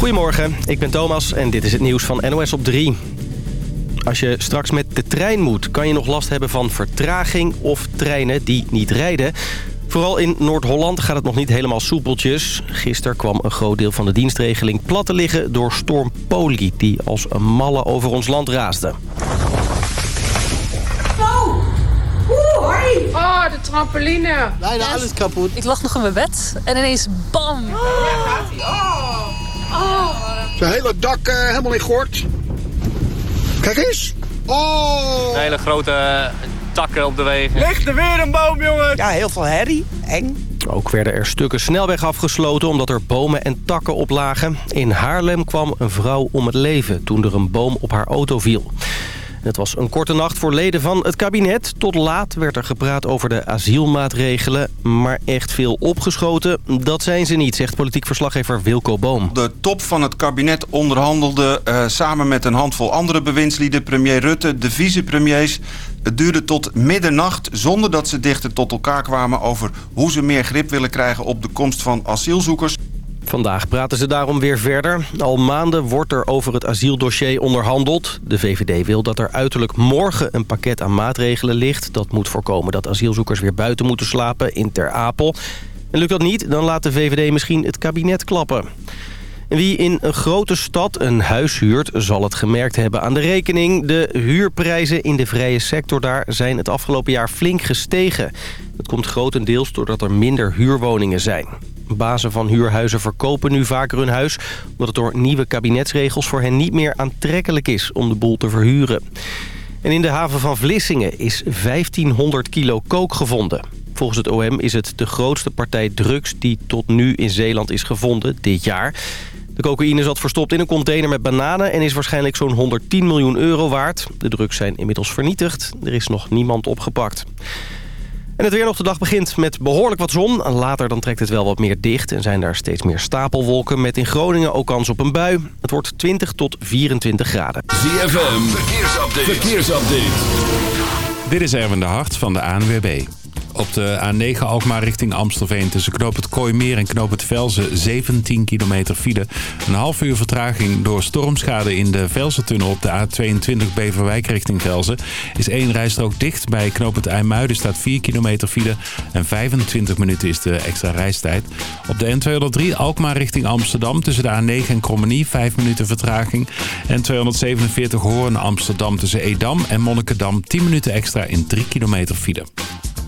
Goedemorgen, ik ben Thomas en dit is het nieuws van NOS op 3. Als je straks met de trein moet, kan je nog last hebben van vertraging of treinen die niet rijden. Vooral in Noord-Holland gaat het nog niet helemaal soepeltjes. Gisteren kwam een groot deel van de dienstregeling plat te liggen door storm Poli... die als een malle over ons land raasde. Oh! Oh, de trampoline. Bijna alles kapot. Ik lag nog in mijn bed en ineens bam. Zijn hele dak eh, helemaal in gort. Kijk eens. Oh. Hele grote takken op de wegen. Ligt er weer een boom, jongen. Ja, heel veel herrie. Eng. Ook werden er stukken snelweg afgesloten omdat er bomen en takken op lagen. In Haarlem kwam een vrouw om het leven toen er een boom op haar auto viel. Het was een korte nacht voor leden van het kabinet. Tot laat werd er gepraat over de asielmaatregelen. Maar echt veel opgeschoten, dat zijn ze niet, zegt politiek verslaggever Wilco Boom. De top van het kabinet onderhandelde uh, samen met een handvol andere bewindslieden... premier Rutte, de vicepremiers. Het duurde tot middernacht zonder dat ze dichter tot elkaar kwamen... over hoe ze meer grip willen krijgen op de komst van asielzoekers. Vandaag praten ze daarom weer verder. Al maanden wordt er over het asieldossier onderhandeld. De VVD wil dat er uiterlijk morgen een pakket aan maatregelen ligt. Dat moet voorkomen dat asielzoekers weer buiten moeten slapen in Ter Apel. En lukt dat niet, dan laat de VVD misschien het kabinet klappen. En wie in een grote stad een huis huurt, zal het gemerkt hebben aan de rekening. De huurprijzen in de vrije sector daar zijn het afgelopen jaar flink gestegen. Dat komt grotendeels doordat er minder huurwoningen zijn. Bazen van huurhuizen verkopen nu vaker hun huis... omdat het door nieuwe kabinetsregels voor hen niet meer aantrekkelijk is om de boel te verhuren. En in de haven van Vlissingen is 1500 kilo kook gevonden. Volgens het OM is het de grootste partij drugs die tot nu in Zeeland is gevonden dit jaar. De cocaïne zat verstopt in een container met bananen... en is waarschijnlijk zo'n 110 miljoen euro waard. De drugs zijn inmiddels vernietigd. Er is nog niemand opgepakt. En het weer nog de dag begint met behoorlijk wat zon. Later dan trekt het wel wat meer dicht en zijn daar steeds meer stapelwolken... met in Groningen ook kans op een bui. Het wordt 20 tot 24 graden. ZFM, verkeersupdate. verkeersupdate. Dit is Erwin de Hart van de ANWB. Op de A9 Alkmaar richting Amstelveen tussen Knoop het Kooimeer en Knoop het Velzen 17 kilometer file. Een half uur vertraging door stormschade in de Velzentunnel op de A22 Beverwijk richting Velzen. Is één rijstrook dicht. Bij Knoop het IJmuiden staat 4 kilometer file en 25 minuten is de extra reistijd. Op de N203 Alkmaar richting Amsterdam tussen de A9 en Krommenie 5 minuten vertraging. En 247 Hoorn Amsterdam tussen Edam en Monnikendam 10 minuten extra in 3 kilometer file.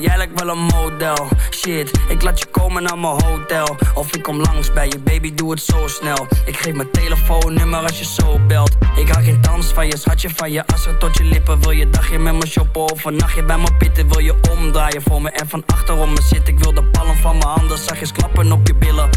Jij lijkt wel een model. Shit, ik laat je komen naar mijn hotel. Of ik kom langs bij je, baby, doe het zo snel. Ik geef mijn telefoonnummer als je zo belt. Ik haal geen dans van je, schatje van je assen tot je lippen. Wil je dagje met me shoppen of een nachtje bij me pitten? Wil je omdraaien voor me en van achterom me zitten? Ik wil de palm van mijn handen zachtjes klappen op je billen.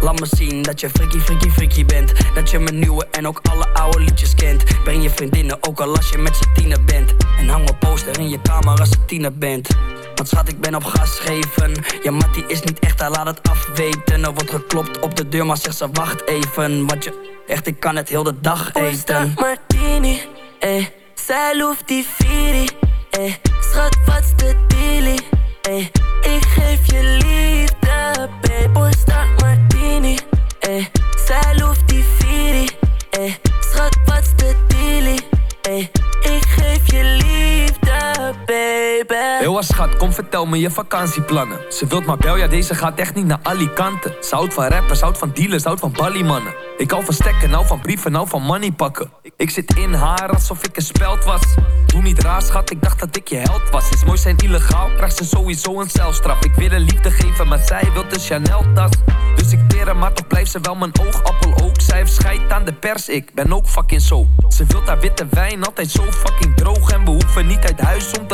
Laat me zien dat je freaky, freaky, freaky bent. Dat je mijn nieuwe en ook alle oude liedjes kent. Breng je vriendinnen ook al als je met z'n bent. En hang een poster in je kamer als je tiener bent. Want schat, ik ben op gas geven. Je mattie is niet echt, hij laat het afweten. Er wordt geklopt op de deur, maar zegt ze wacht even. Want je, echt, ik kan het heel de dag eten. Martini, eh. Zij loeft die Viri, eh. Schat, wat's de dealie, eh. Ik geef je liefde, eh. Baby. Heel schat, kom vertel me je vakantieplannen. Ze wilt maar bel, ja deze gaat echt niet naar Alicante. Ze houdt van rappers, houdt van dealers, houdt van balliemannen. Ik hou van stekken, nou van brieven, nou van money pakken. Ik zit in haar alsof ik een speld was. Doe niet raar schat, ik dacht dat ik je held was. Is mooi zijn illegaal, krijgt ze sowieso een celstraf. Ik wil een liefde geven, maar zij wil een Chanel tas. Dus ik teren, maar toch blijft ze wel mijn oogappel ook. Zij heeft aan de pers, ik ben ook fucking zo. Ze wilt haar witte wijn, altijd zo fucking droog. En we hoeven niet uit huis om te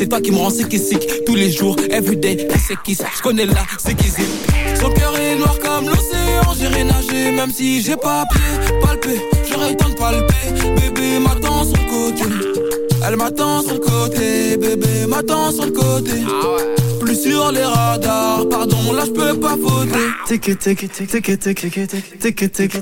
C'est toi qui me rends sick Tous les jours, everyday, qui c'est qui Je connais la c'est qui Son cœur est noir comme l'océan J'irai nager même si j'ai pas pied Palpé, j'aurais temps de palper Bébé m'attend sur le côté Elle m'attend sur le côté Bébé m'attend sur le côté Plus sur les radars Pardon, là je peux pas voter Tic tic tic tic tic tic tic tic tic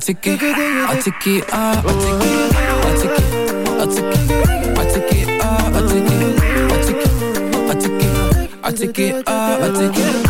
I take it, I I take it,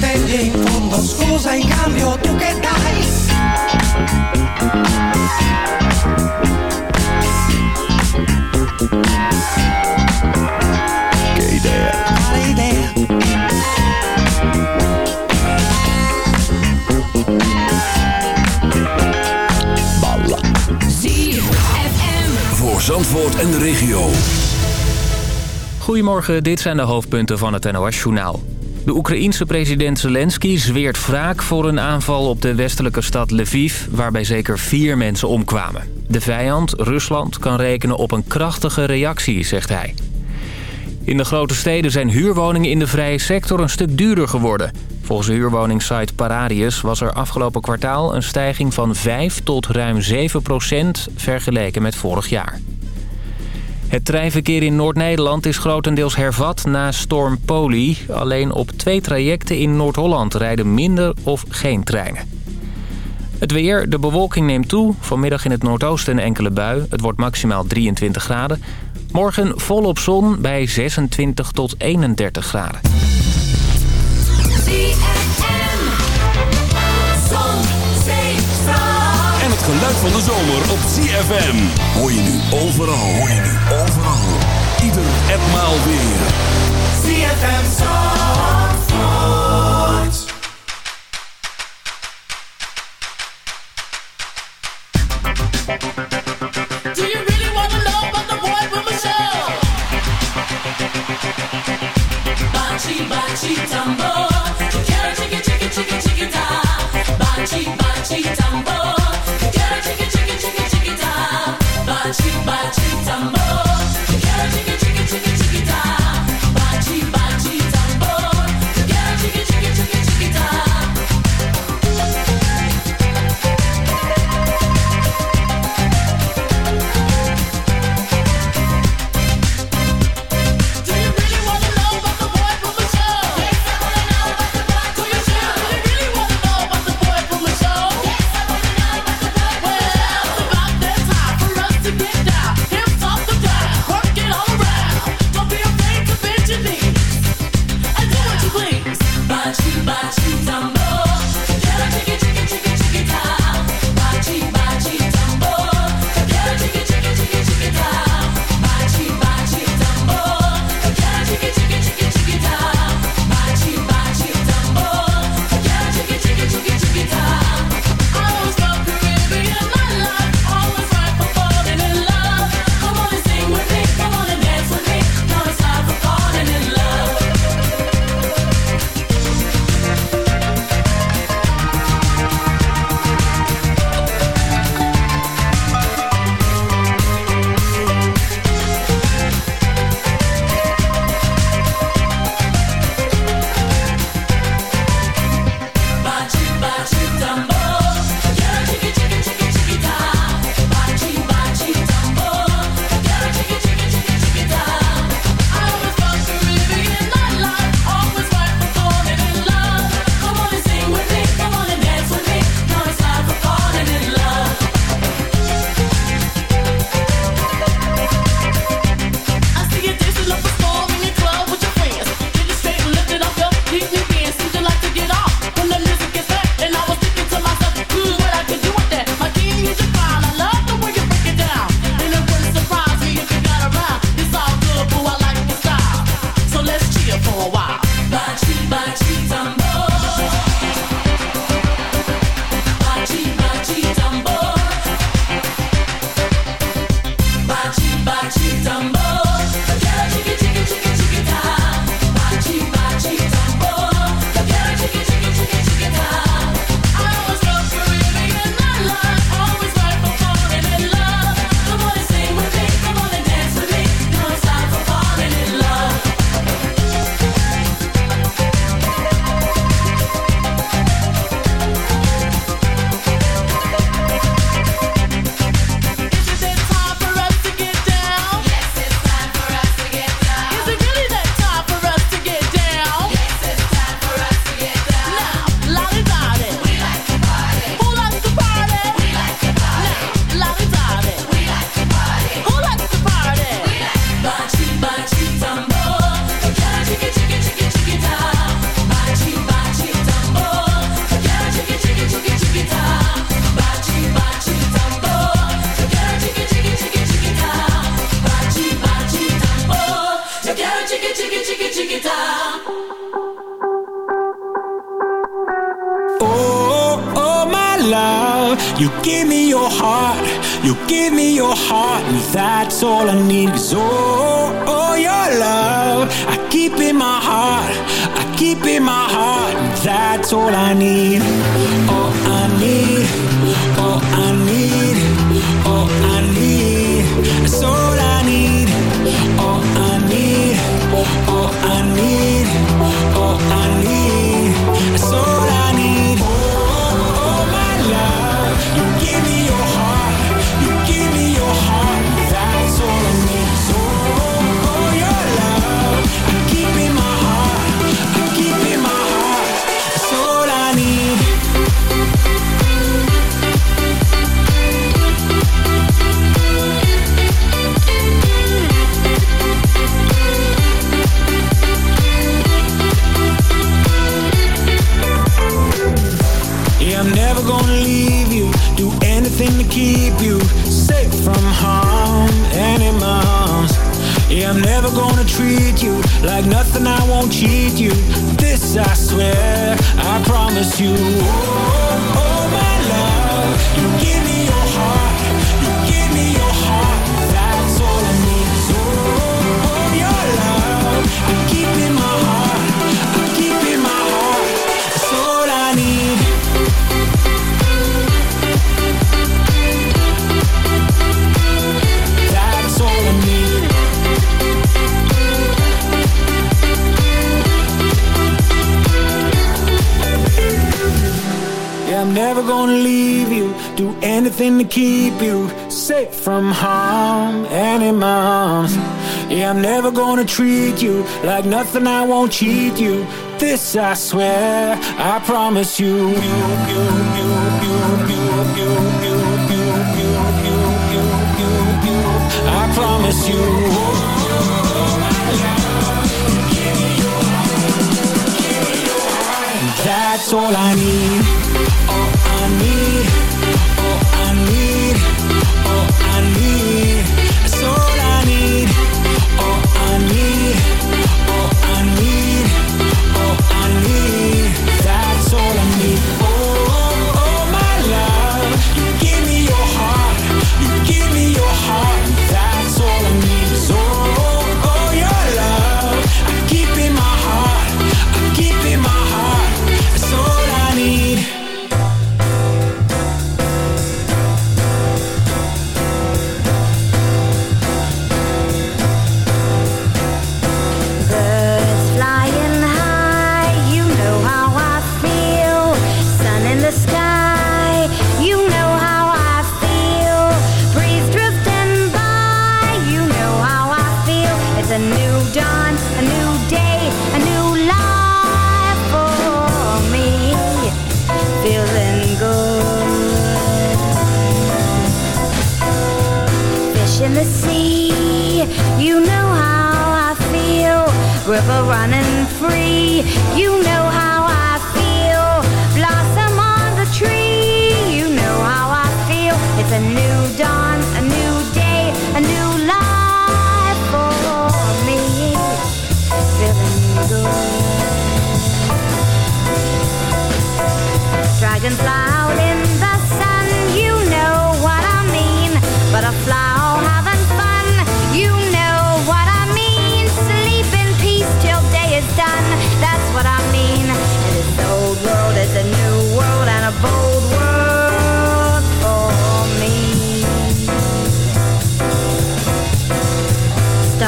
Pretendi in fondo. Scusa in cambio tu che dai? Che idea? Quale idea? Balla. Voor Zandvoort en de regio. Goedemorgen, dit zijn de hoofdpunten van het NOS-journaal. De Oekraïense president Zelensky zweert wraak voor een aanval op de westelijke stad Lviv... waarbij zeker vier mensen omkwamen. De vijand, Rusland, kan rekenen op een krachtige reactie, zegt hij. In de grote steden zijn huurwoningen in de vrije sector een stuk duurder geworden. Volgens de huurwoningssite Paradius was er afgelopen kwartaal een stijging van 5 tot ruim 7 procent vergeleken met vorig jaar. Het treinverkeer in Noord-Nederland is grotendeels hervat na storm Poli. Alleen op twee trajecten in Noord-Holland rijden minder of geen treinen. Het weer, de bewolking neemt toe. Vanmiddag in het noordoosten een enkele bui. Het wordt maximaal 23 graden. Morgen volop zon bij 26 tot 31 graden. Het geluid van de zomer op ZFM. Hoor je nu overal. Hoor je nu overal. Ieder en maal weer. ZFM Zandvoort. Do you really wanna know about the boy Michelle? Bachi, bachi, tambo. Quiero chiqui, chiqui, chiqui, chiquita. Bachi, bachi, tambo. Bachi, treat you like nothing, I won't cheat you. This I swear, I promise you. you, you, you, you, you, you, you. I promise you. That's all I need.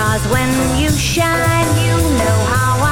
'Cause when you shine, you know how I.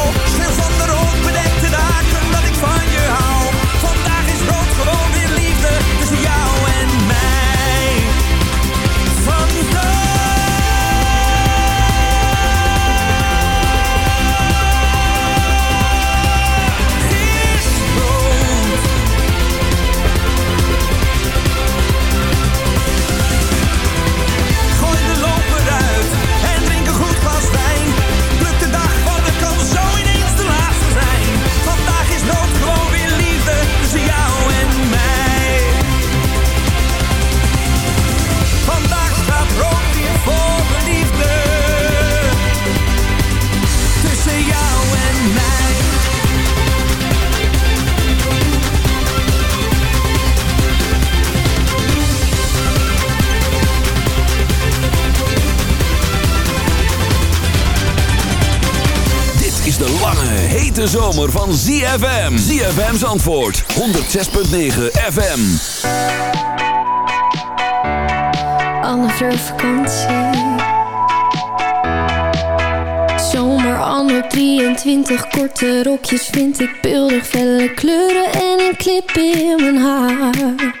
Hete zomer van ZFM. ZFM's antwoord 106.9 FM. Anne Fleur vakantie. Zomer anno 23, korte rokjes vind ik beeldig. Felle kleuren en een clip in mijn haar.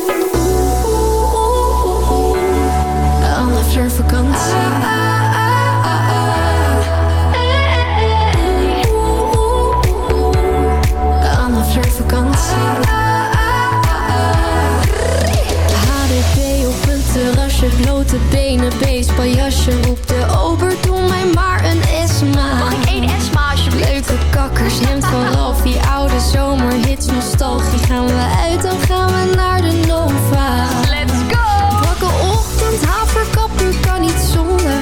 Blote benen, beestpaljasje. Roep de ober, doe mij maar een Esma. Mag ik één Esma alsjeblieft? Leuke kakkers, hemd van die oude zomerhits, nostalgie. Gaan we uit, dan gaan we naar de Nova. Let's go! Wakke ochtend, haverkapper, kan niet zonder.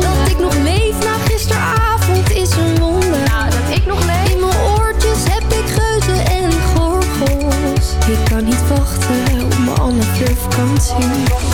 Dat ik nog leef na gisteravond is een wonder. dat ik nog leef. In mijn oortjes heb ik geuzen en gorgels. Ik kan niet wachten op mijn Anne Fleur vakantie.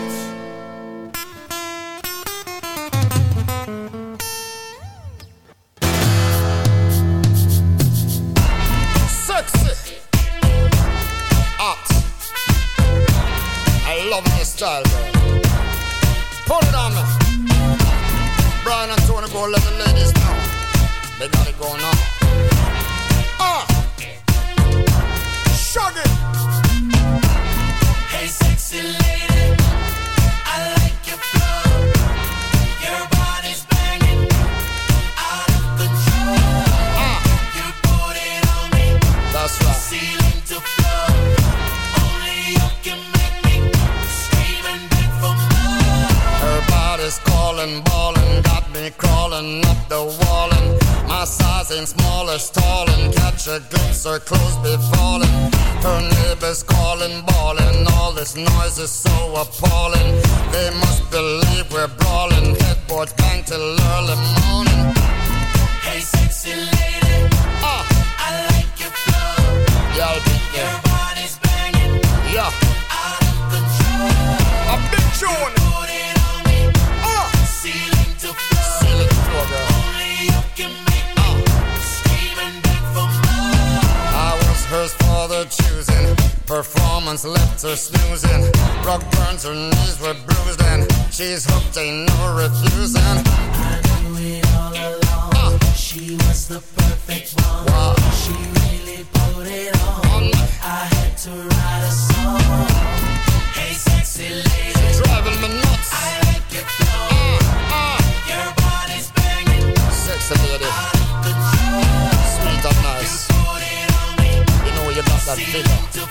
figure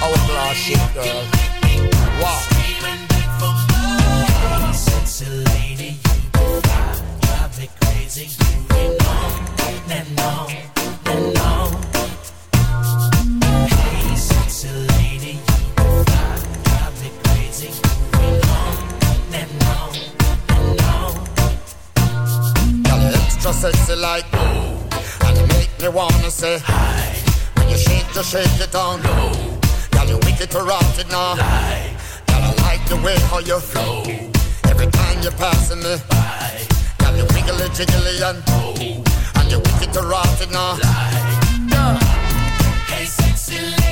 outlaw shit, girl. Wow. Sexy you like and make me wanna say hi to shake it on No. Girl, you wicked to rock it now. Lie. Girl, I like the way how you flow. Every time you're passing me by. Girl, you wiggly jiggly and oh. And you wicked to rock it now. Lie. No. Hey, sexy lady.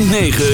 9